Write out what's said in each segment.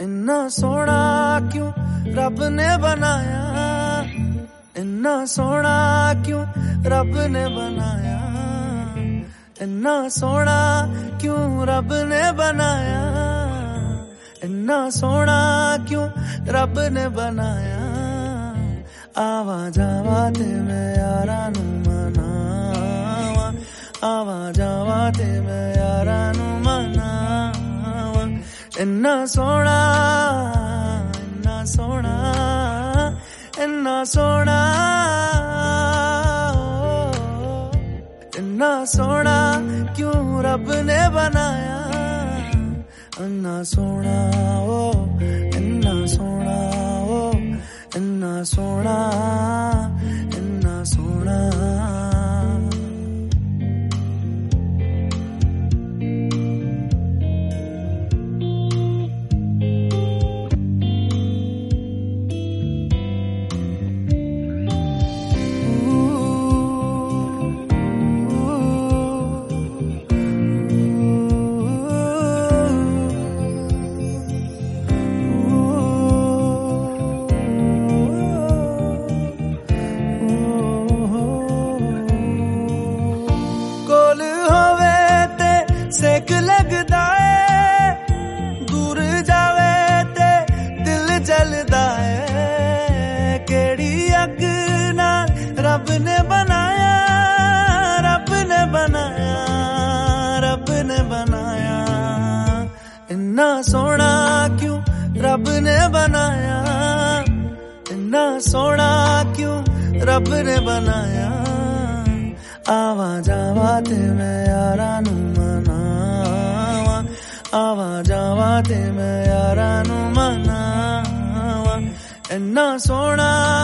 इन्ना सोना क्यों रब ने बनाया? इन्ना सोना क्यों रब ने बनाया? इन्ना सोना क्यों रब ने बनाया? इन्ना सोना क्यों रब ने बनाया? आवा जावा ते मैं यारा नू मनावा। आवा जावा इन्ना सोना इन्ना सोना इन्ना सोना इन्ना सोना क्यों रब ने बनाया इन्ना सोना ओ इन्ना सोना ओ इन्ना सोना ਸੇਕ ਲੱਗਦਾ ਏ ਦੂਰ ਜਾਵੇ ਤੇ ਦਿਲ ਜਲਦਾ ਏ ਕਿਹੜੀ ਅੱਗ ਨਾਲ ਰੱਬ ਨੇ ਬਣਾਇਆ ਰੱਬ ਨੇ ਬਣਾਇਆ ਰੱਬ ਨੇ ਬਣਾਇਆ ਇੰਨਾ ਸੋਹਣਾ ਕਿਉਂ ਰੱਬ ਨੇ ਬਣਾਇਆ ਇੰਨਾ ਸੋਹਣਾ ਕਿਉਂ ਰੱਬ ਨੇ ਬਣਾਇਆ ਆਵਾ ਜਾਵਾ ਤੇ ਮੈਂ ਯਾਰਾਂ ਨੂੰ ਮਨਾਵਾ ਆਵਾ ਜਾਵਾ ਤੇ ਮੈਂ ਯਾਰਾਂ ਨੂੰ ਮਨਾਵਾ। ਇੰਨਾ ਸੋਹਣਾ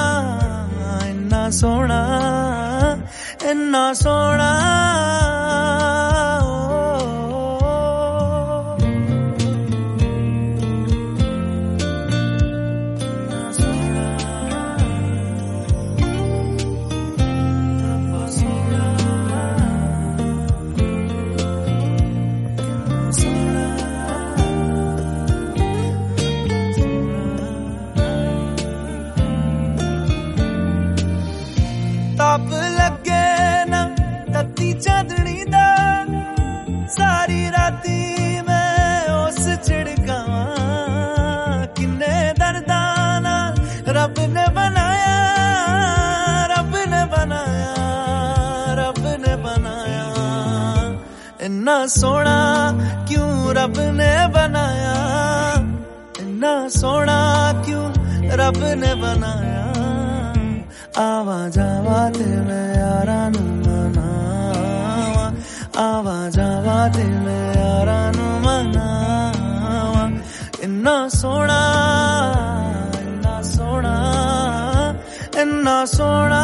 ਇੰਨਾ ਸੋਹਣਾ ਇੰਨਾ ਸੋਹਣਾ। इन्ना सोना, क्यों रब ने बनाया? इन्ना सोना, क्यों रब ने बनाया? आवा जावा तेरे यारा नु मनावा आवा जावा तेरे यारा नु मनावा इन्ना सोना इन्ना सोना इन्ना सोना।